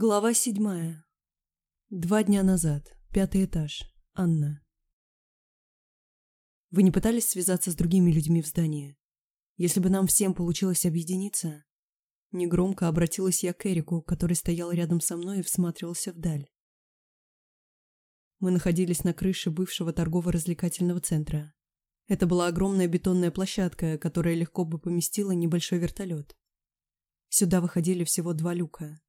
Глава седьмая. Два дня назад. Пятый этаж. Анна. Вы не пытались связаться с другими людьми в здании? Если бы нам всем получилось объединиться... Негромко обратилась я к Эрику, который стоял рядом со мной и всматривался вдаль. Мы находились на крыше бывшего торгово-развлекательного центра. Это была огромная бетонная площадка, которая легко бы поместила небольшой вертолет. Сюда выходили всего два люка.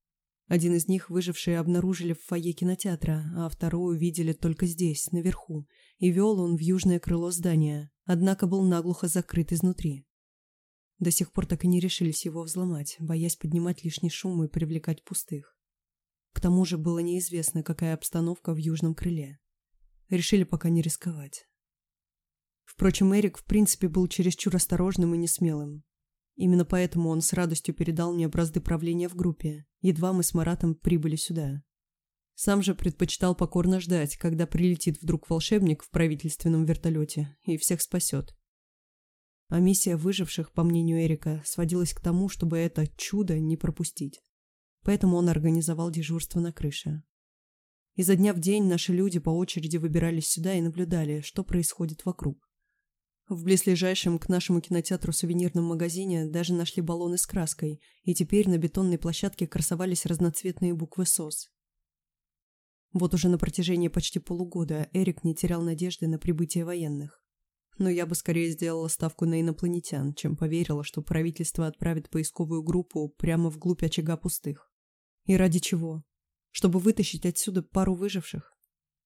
Один из них выжившие обнаружили в фойе кинотеатра, а второй увидели только здесь, наверху, и вел он в южное крыло здания, однако был наглухо закрыт изнутри. До сих пор так и не решились его взломать, боясь поднимать лишний шум и привлекать пустых. К тому же было неизвестно, какая обстановка в южном крыле. Решили пока не рисковать. Впрочем, Эрик в принципе был чересчур осторожным и несмелым. Именно поэтому он с радостью передал мне бразды правления в группе, едва мы с Маратом прибыли сюда. Сам же предпочитал покорно ждать, когда прилетит вдруг волшебник в правительственном вертолете и всех спасет. А миссия выживших, по мнению Эрика, сводилась к тому, чтобы это чудо не пропустить. Поэтому он организовал дежурство на крыше. Изо дня в день наши люди по очереди выбирались сюда и наблюдали, что происходит вокруг. В близлежащем к нашему кинотеатру сувенирном магазине даже нашли баллоны с краской, и теперь на бетонной площадке красовались разноцветные буквы СОС. Вот уже на протяжении почти полугода Эрик не терял надежды на прибытие военных. Но я бы скорее сделала ставку на инопланетян, чем поверила, что правительство отправит поисковую группу прямо вглубь очага пустых. И ради чего? Чтобы вытащить отсюда пару выживших?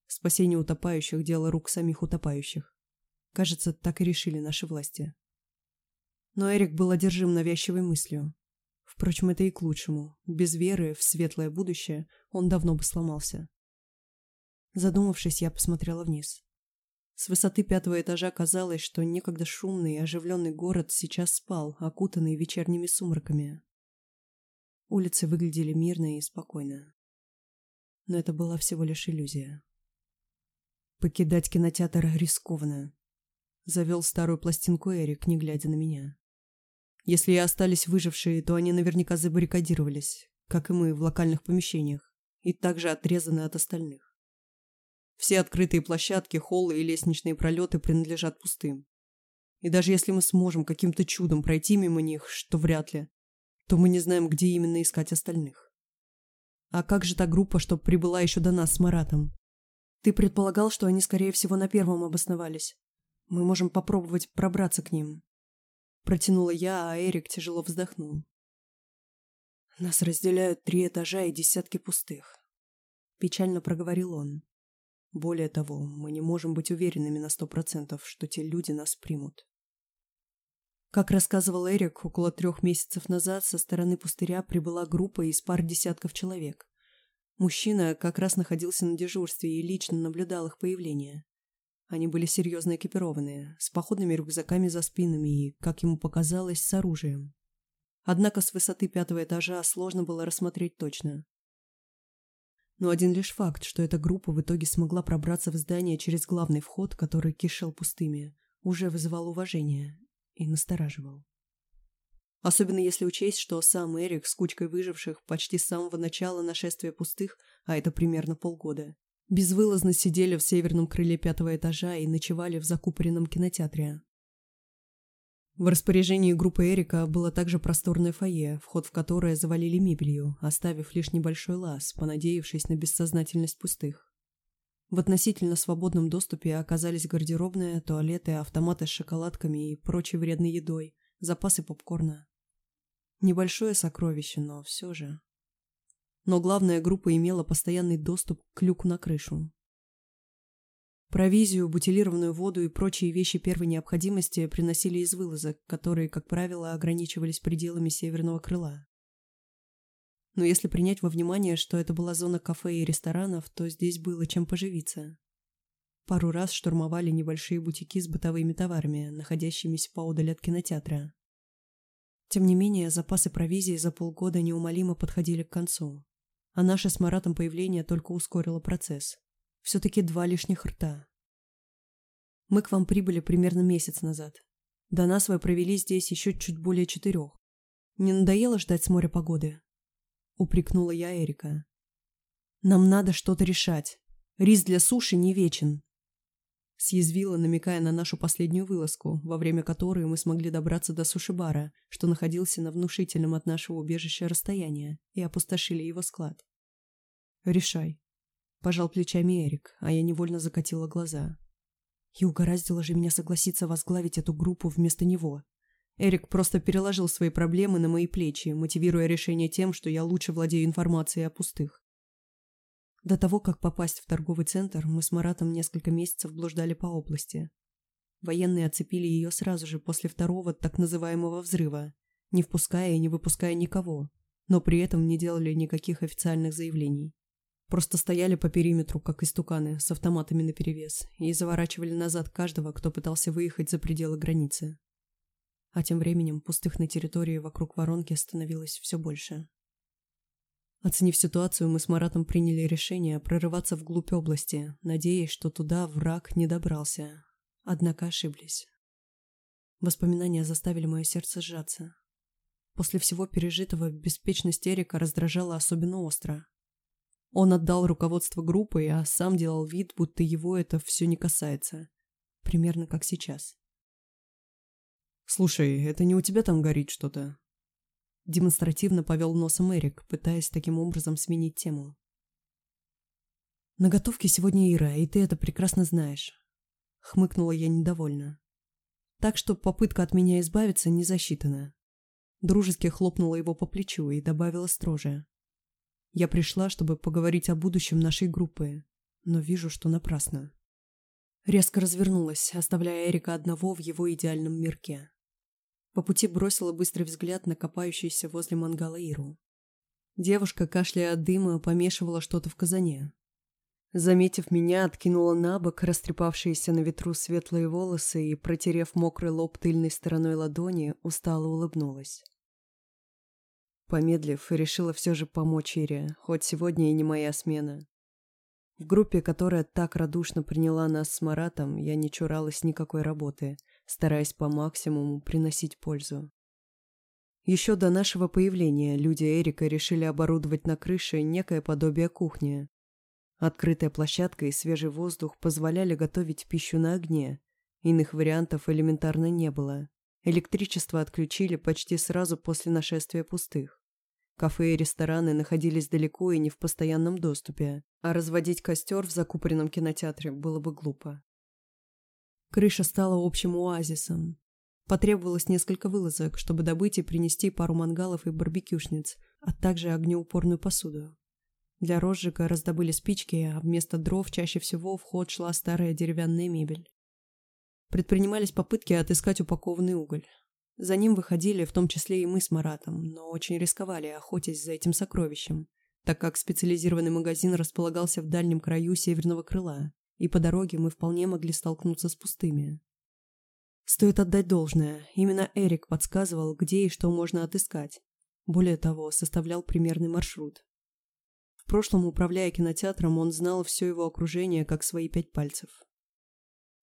Спасение утопающих – дело рук самих утопающих. Кажется, так и решили наши власти. Но Эрик был одержим навязчивой мыслью. Впрочем, это и к лучшему. Без веры в светлое будущее он давно бы сломался. Задумавшись, я посмотрела вниз. С высоты пятого этажа казалось, что некогда шумный и оживленный город сейчас спал, окутанный вечерними сумраками. Улицы выглядели мирно и спокойно. Но это была всего лишь иллюзия. Покидать кинотеатр рискованно. Завел старую пластинку Эрик, не глядя на меня. Если и остались выжившие, то они наверняка забаррикадировались, как и мы в локальных помещениях, и также отрезаны от остальных. Все открытые площадки, холлы и лестничные пролеты принадлежат пустым. И даже если мы сможем каким-то чудом пройти мимо них, что вряд ли, то мы не знаем, где именно искать остальных. А как же та группа, что прибыла еще до нас с Маратом? Ты предполагал, что они, скорее всего, на первом обосновались? Мы можем попробовать пробраться к ним. Протянула я, а Эрик тяжело вздохнул. Нас разделяют три этажа и десятки пустых. Печально проговорил он. Более того, мы не можем быть уверенными на сто процентов, что те люди нас примут. Как рассказывал Эрик, около трех месяцев назад со стороны пустыря прибыла группа из пар десятков человек. Мужчина как раз находился на дежурстве и лично наблюдал их появление. Они были серьезно экипированные, с походными рюкзаками за спинами и, как ему показалось, с оружием. Однако с высоты пятого этажа сложно было рассмотреть точно. Но один лишь факт, что эта группа в итоге смогла пробраться в здание через главный вход, который кишел пустыми, уже вызывал уважение и настораживал. Особенно если учесть, что сам Эрик с кучкой выживших почти с самого начала нашествия пустых, а это примерно полгода, безвылазно сидели в северном крыле пятого этажа и ночевали в закупоренном кинотеатре. В распоряжении группы Эрика было также просторное фойе, вход в которое завалили мебелью, оставив лишь небольшой лаз, понадеявшись на бессознательность пустых. В относительно свободном доступе оказались гардеробные, туалеты, автоматы с шоколадками и прочей вредной едой, запасы попкорна. Небольшое сокровище, но все же. Но главная группа имела постоянный доступ к люку на крышу. Провизию, бутилированную воду и прочие вещи первой необходимости приносили из вылазок, которые, как правило, ограничивались пределами северного крыла. Но если принять во внимание, что это была зона кафе и ресторанов, то здесь было чем поживиться. Пару раз штурмовали небольшие бутики с бытовыми товарами, находящимися поодаль от кинотеатра. Тем не менее, запасы провизии за полгода неумолимо подходили к концу а наше с Маратом появление только ускорило процесс. Все-таки два лишних рта. Мы к вам прибыли примерно месяц назад. До нас вы провели здесь еще чуть более четырех. Не надоело ждать с моря погоды? Упрекнула я Эрика. Нам надо что-то решать. Рис для суши не вечен. Съязвила, намекая на нашу последнюю вылазку, во время которой мы смогли добраться до суши-бара, что находился на внушительном от нашего убежища расстоянии, и опустошили его склад. «Решай», – пожал плечами Эрик, а я невольно закатила глаза. И угораздило же меня согласиться возглавить эту группу вместо него. Эрик просто переложил свои проблемы на мои плечи, мотивируя решение тем, что я лучше владею информацией о пустых. До того, как попасть в торговый центр, мы с Маратом несколько месяцев блуждали по области. Военные оцепили ее сразу же после второго так называемого взрыва, не впуская и не выпуская никого, но при этом не делали никаких официальных заявлений. Просто стояли по периметру, как истуканы, с автоматами наперевес, и заворачивали назад каждого, кто пытался выехать за пределы границы. А тем временем пустых на территории вокруг воронки становилось все больше. Оценив ситуацию, мы с Маратом приняли решение прорываться вглубь области, надеясь, что туда враг не добрался. Однако ошиблись. Воспоминания заставили мое сердце сжаться. После всего пережитого беспечность Эрика раздражала особенно остро. Он отдал руководство группой, а сам делал вид, будто его это все не касается. Примерно как сейчас. «Слушай, это не у тебя там горит что-то?» Демонстративно повел носом Эрик, пытаясь таким образом сменить тему. «На готовке сегодня Ира, и ты это прекрасно знаешь», — хмыкнула я недовольно. «Так что попытка от меня избавиться не засчитана». Дружески хлопнула его по плечу и добавила строже. «Я пришла, чтобы поговорить о будущем нашей группы, но вижу, что напрасно». Резко развернулась, оставляя Эрика одного в его идеальном мирке. По пути бросила быстрый взгляд на копающуюся возле мангала Иру. Девушка, кашляя от дыма, помешивала что-то в казане. Заметив меня, откинула на бок растрепавшиеся на ветру светлые волосы и, протерев мокрый лоб тыльной стороной ладони, устало улыбнулась. Помедлив, решила все же помочь Ире, хоть сегодня и не моя смена. В группе, которая так радушно приняла нас с Маратом, я не чуралась никакой работы – стараясь по максимуму приносить пользу. Еще до нашего появления люди Эрика решили оборудовать на крыше некое подобие кухни. Открытая площадка и свежий воздух позволяли готовить пищу на огне. Иных вариантов элементарно не было. Электричество отключили почти сразу после нашествия пустых. Кафе и рестораны находились далеко и не в постоянном доступе, а разводить костер в закупоренном кинотеатре было бы глупо. Крыша стала общим оазисом. Потребовалось несколько вылазок, чтобы добыть и принести пару мангалов и барбекюшниц, а также огнеупорную посуду. Для розжига раздобыли спички, а вместо дров чаще всего в ход шла старая деревянная мебель. Предпринимались попытки отыскать упакованный уголь. За ним выходили в том числе и мы с Маратом, но очень рисковали, охотясь за этим сокровищем, так как специализированный магазин располагался в дальнем краю северного крыла, и по дороге мы вполне могли столкнуться с пустыми. Стоит отдать должное, именно Эрик подсказывал, где и что можно отыскать. Более того, составлял примерный маршрут. В прошлом, управляя кинотеатром, он знал все его окружение, как свои пять пальцев.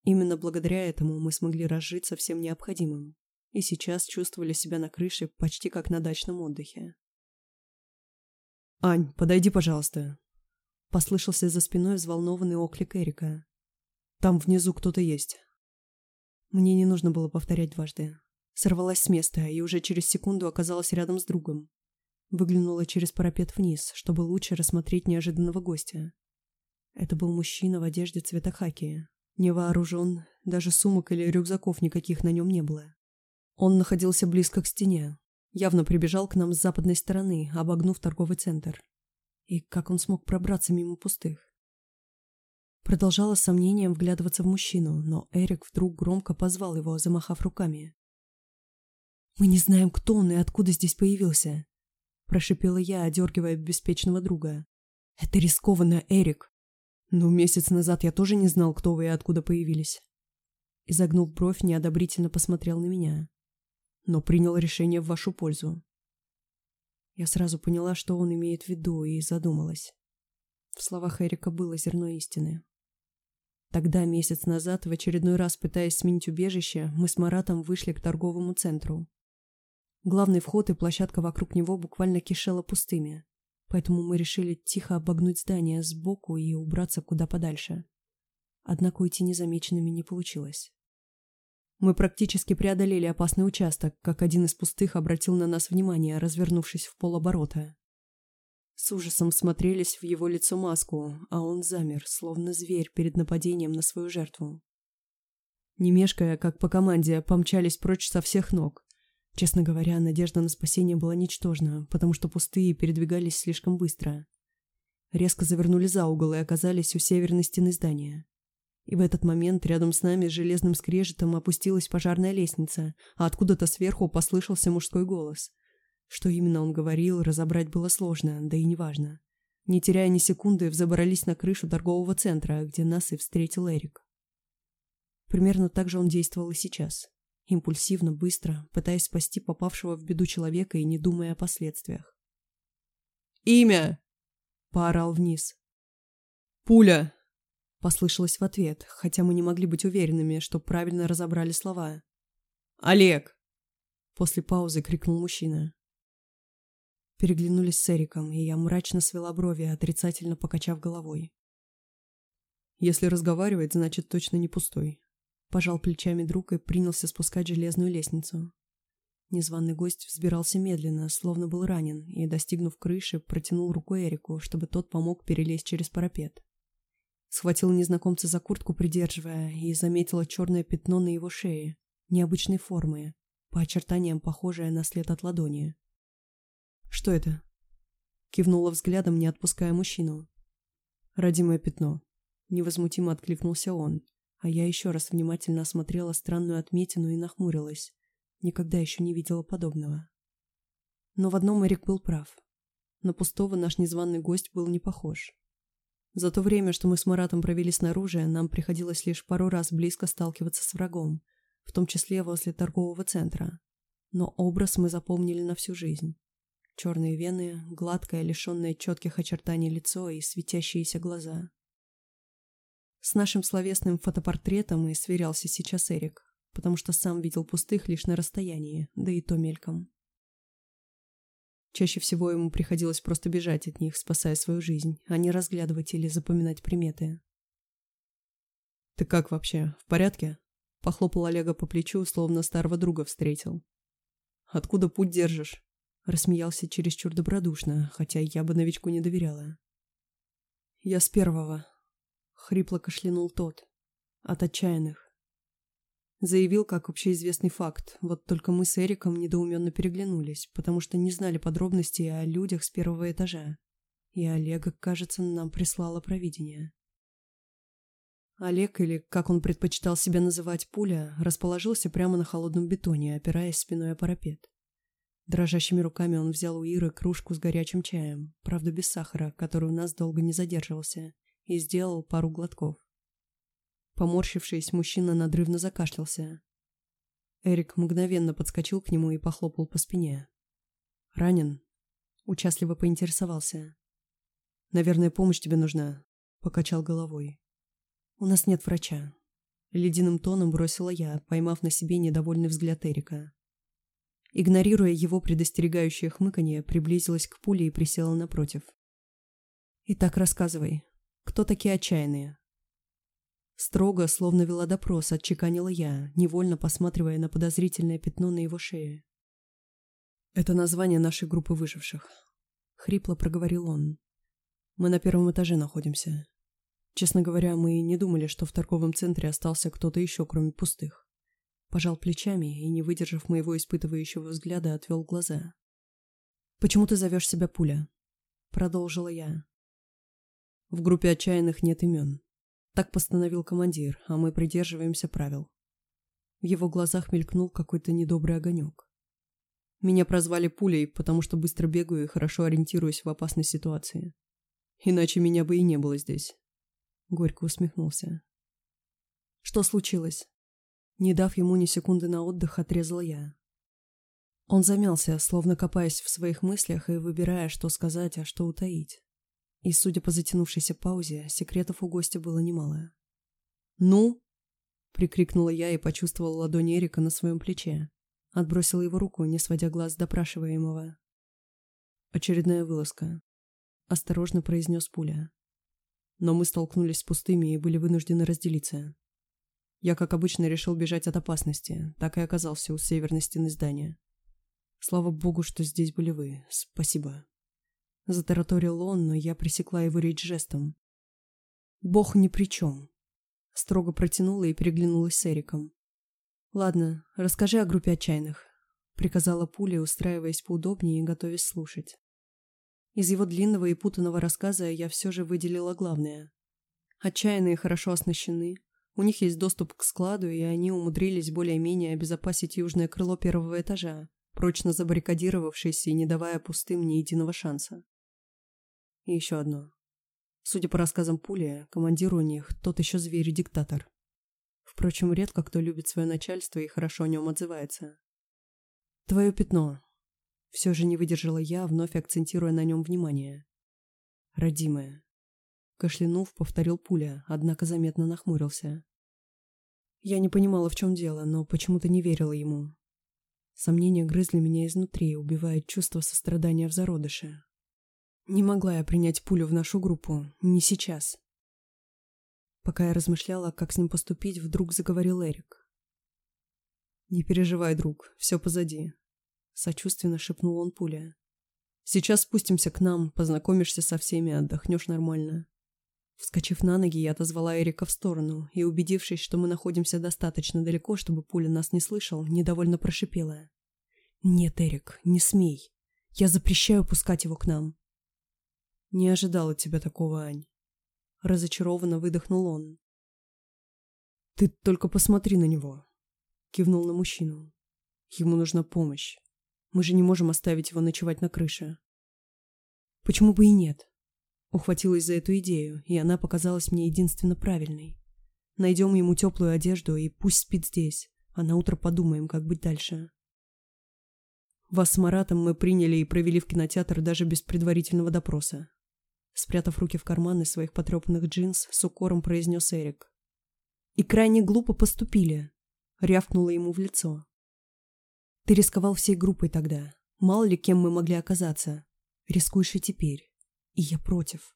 Именно благодаря этому мы смогли разжиться всем необходимым, и сейчас чувствовали себя на крыше почти как на дачном отдыхе. «Ань, подойди, пожалуйста», Послышался за спиной взволнованный оклик Эрика. «Там внизу кто-то есть». Мне не нужно было повторять дважды. Сорвалась с места и уже через секунду оказалась рядом с другом. Выглянула через парапет вниз, чтобы лучше рассмотреть неожиданного гостя. Это был мужчина в одежде цвета хаки. Не вооружен, даже сумок или рюкзаков никаких на нем не было. Он находился близко к стене. Явно прибежал к нам с западной стороны, обогнув торговый центр. И как он смог пробраться мимо пустых? Продолжала с сомнением вглядываться в мужчину, но Эрик вдруг громко позвал его, замахав руками. «Мы не знаем, кто он и откуда здесь появился», – прошипела я, одергивая беспечного друга. «Это рискованно, Эрик. Ну, месяц назад я тоже не знал, кто вы и откуда появились». Изогнув бровь, неодобрительно посмотрел на меня. «Но принял решение в вашу пользу. Я сразу поняла, что он имеет в виду, и задумалась. В словах Эрика было зерно истины. Тогда, месяц назад, в очередной раз пытаясь сменить убежище, мы с Маратом вышли к торговому центру. Главный вход и площадка вокруг него буквально кишела пустыми. поэтому мы решили тихо обогнуть здание сбоку и убраться куда подальше. Однако уйти незамеченными не получилось. Мы практически преодолели опасный участок, как один из пустых обратил на нас внимание, развернувшись в полоборота. С ужасом смотрелись в его лицо маску, а он замер, словно зверь перед нападением на свою жертву. Не мешкая, как по команде, помчались прочь со всех ног. Честно говоря, надежда на спасение была ничтожна, потому что пустые передвигались слишком быстро. Резко завернули за угол и оказались у северной стены здания. И в этот момент рядом с нами с железным скрежетом опустилась пожарная лестница, а откуда-то сверху послышался мужской голос. Что именно он говорил, разобрать было сложно, да и неважно. Не теряя ни секунды, взобрались на крышу торгового центра, где нас и встретил Эрик. Примерно так же он действовал и сейчас. Импульсивно, быстро, пытаясь спасти попавшего в беду человека и не думая о последствиях. «Имя!» — поорал вниз. «Пуля!» — послышалось в ответ, хотя мы не могли быть уверенными, что правильно разобрали слова. «Олег!» — после паузы крикнул мужчина. Переглянулись с Эриком, и я мрачно свела брови, отрицательно покачав головой. Если разговаривает, значит точно не пустой. Пожал плечами друг и принялся спускать железную лестницу. Незваный гость взбирался медленно, словно был ранен, и, достигнув крыши, протянул руку Эрику, чтобы тот помог перелезть через парапет. Схватил незнакомца за куртку, придерживая, и заметила черное пятно на его шее, необычной формы, по очертаниям похожее на след от ладони. «Что это?» Кивнула взглядом, не отпуская мужчину. «Родимое пятно». Невозмутимо откликнулся он, а я еще раз внимательно осмотрела странную отметину и нахмурилась. Никогда еще не видела подобного. Но в одном Эрик был прав. На пустого наш незваный гость был не похож. За то время, что мы с Маратом провели снаружи, нам приходилось лишь пару раз близко сталкиваться с врагом, в том числе возле торгового центра. Но образ мы запомнили на всю жизнь. Черные вены, гладкое, лишенное четких очертаний лицо и светящиеся глаза. С нашим словесным фотопортретом и сверялся сейчас Эрик, потому что сам видел пустых лишь на расстоянии, да и то мельком. Чаще всего ему приходилось просто бежать от них, спасая свою жизнь, а не разглядывать или запоминать приметы. «Ты как вообще, в порядке?» Похлопал Олега по плечу, словно старого друга встретил. «Откуда путь держишь?» Рассмеялся чересчур добродушно, хотя я бы новичку не доверяла. «Я с первого», — хрипло кашлянул тот. «От отчаянных». Заявил как общеизвестный факт, вот только мы с Эриком недоуменно переглянулись, потому что не знали подробностей о людях с первого этажа. И Олега, кажется, нам прислало провидение. Олег, или как он предпочитал себя называть пуля, расположился прямо на холодном бетоне, опираясь спиной о парапет. Дрожащими руками он взял у Иры кружку с горячим чаем, правда без сахара, который у нас долго не задерживался, и сделал пару глотков. Поморщившись, мужчина надрывно закашлялся. Эрик мгновенно подскочил к нему и похлопал по спине. «Ранен?» Участливо поинтересовался. «Наверное, помощь тебе нужна», — покачал головой. «У нас нет врача». Ледяным тоном бросила я, поймав на себе недовольный взгляд Эрика. Игнорируя его предостерегающее хмыканье, приблизилась к пуле и присела напротив. «Итак, рассказывай, кто такие отчаянные?» Строго, словно вела допрос, отчеканила я, невольно посматривая на подозрительное пятно на его шее. «Это название нашей группы выживших», — хрипло проговорил он. «Мы на первом этаже находимся. Честно говоря, мы не думали, что в торговом центре остался кто-то еще, кроме пустых. Пожал плечами и, не выдержав моего испытывающего взгляда, отвел глаза. «Почему ты зовешь себя Пуля?» Продолжила я. В группе отчаянных нет имен. Так постановил командир, а мы придерживаемся правил. В его глазах мелькнул какой-то недобрый огонек. Меня прозвали Пулей, потому что быстро бегаю и хорошо ориентируюсь в опасной ситуации. Иначе меня бы и не было здесь. Горько усмехнулся. Что случилось? Не дав ему ни секунды на отдых, отрезал я. Он замялся, словно копаясь в своих мыслях и выбирая, что сказать, а что утаить. И, судя по затянувшейся паузе, секретов у гостя было немало. «Ну?» — прикрикнула я и почувствовала ладонь Эрика на своем плече. Отбросила его руку, не сводя глаз допрашиваемого. Очередная вылазка. осторожно произнес пуля. Но мы столкнулись с пустыми и были вынуждены разделиться. Я, как обычно, решил бежать от опасности, так и оказался у северной стены здания. Слава богу, что здесь были вы. Спасибо. Затараторил он, но я пресекла его речь жестом. Бог ни при чем. Строго протянула и переглянулась с Эриком. Ладно, расскажи о группе отчаянных. Приказала пуля, устраиваясь поудобнее и готовясь слушать. Из его длинного и путанного рассказа я все же выделила главное. Отчаянные хорошо оснащены, у них есть доступ к складу, и они умудрились более-менее обезопасить южное крыло первого этажа, прочно забаррикадировавшись и не давая пустым ни единого шанса. И еще одно. Судя по рассказам Пули, командир у них тот еще зверь и диктатор. Впрочем, редко кто любит свое начальство и хорошо о нем отзывается. Твое пятно. Все же не выдержала я, вновь акцентируя на нем внимание. Родимая. Кашлянув, повторил пуля, однако заметно нахмурился. Я не понимала, в чем дело, но почему-то не верила ему. Сомнения грызли меня изнутри, убивая чувство сострадания в зародыше. Не могла я принять пулю в нашу группу, не сейчас. Пока я размышляла, как с ним поступить, вдруг заговорил Эрик. «Не переживай, друг, все позади», — сочувственно шепнул он пуля. «Сейчас спустимся к нам, познакомишься со всеми, отдохнешь нормально. Вскочив на ноги, я отозвала Эрика в сторону и, убедившись, что мы находимся достаточно далеко, чтобы пуля нас не слышал, недовольно прошипела. «Нет, Эрик, не смей. Я запрещаю пускать его к нам». «Не ожидала тебя такого, Ань». Разочарованно выдохнул он. «Ты только посмотри на него», — кивнул на мужчину. «Ему нужна помощь. Мы же не можем оставить его ночевать на крыше». «Почему бы и нет?» Ухватилась за эту идею, и она показалась мне единственно правильной. Найдем ему теплую одежду и пусть спит здесь, а на утро подумаем, как быть дальше. Вас с Маратом мы приняли и провели в кинотеатр даже без предварительного допроса. Спрятав руки в карманы своих потрепанных джинс, с укором произнес Эрик. И крайне глупо поступили, рявкнула ему в лицо. Ты рисковал всей группой тогда. Мало ли кем мы могли оказаться. Рискуешь и теперь. И я против.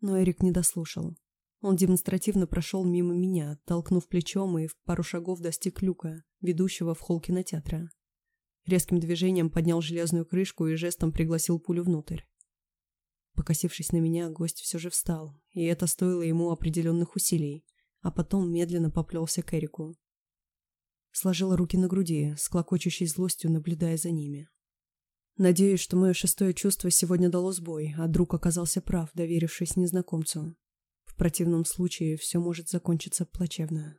Но Эрик не дослушал. Он демонстративно прошел мимо меня, толкнув плечом и в пару шагов достиг люка, ведущего в холл кинотеатра. Резким движением поднял железную крышку и жестом пригласил пулю внутрь. Покосившись на меня, гость все же встал, и это стоило ему определенных усилий, а потом медленно поплелся к Эрику. Сложила руки на груди, с клокочущей злостью наблюдая за ними. Надеюсь, что мое шестое чувство сегодня дало сбой, а друг оказался прав, доверившись незнакомцу. В противном случае все может закончиться плачевно.